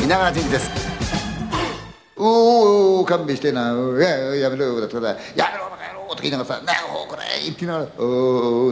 稲川淳二です。おーおお勘弁してな。やめろよだったらやめろバカ野郎とか言いながらさ「なおこれ」って言いながら「おお